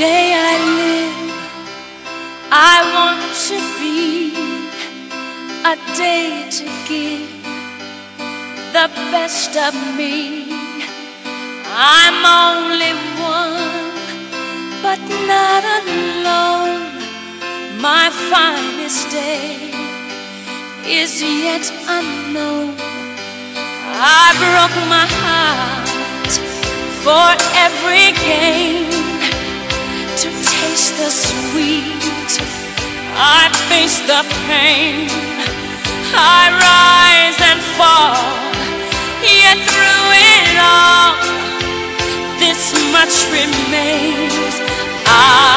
day I live, I want to be a day to give the best of me. I'm only one, but not alone. My finest day is yet unknown. I broke my heart for every to taste the sweet. I face the pain. I rise and fall. Yet through it all, this much remains. I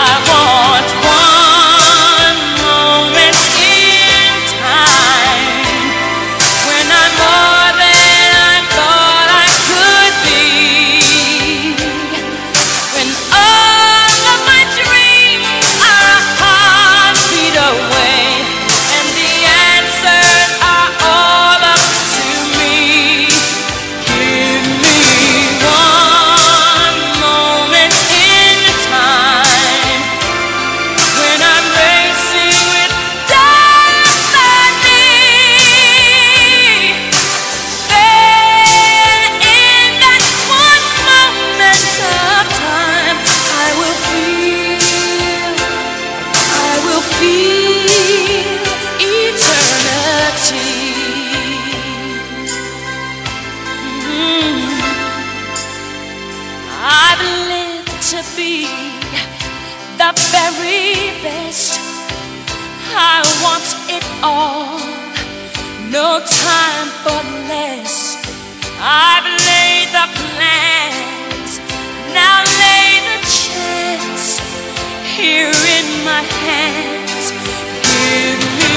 to be the very best. I want it all, no time for less. I've laid the plans, now lay the chance here in my hands. Give me.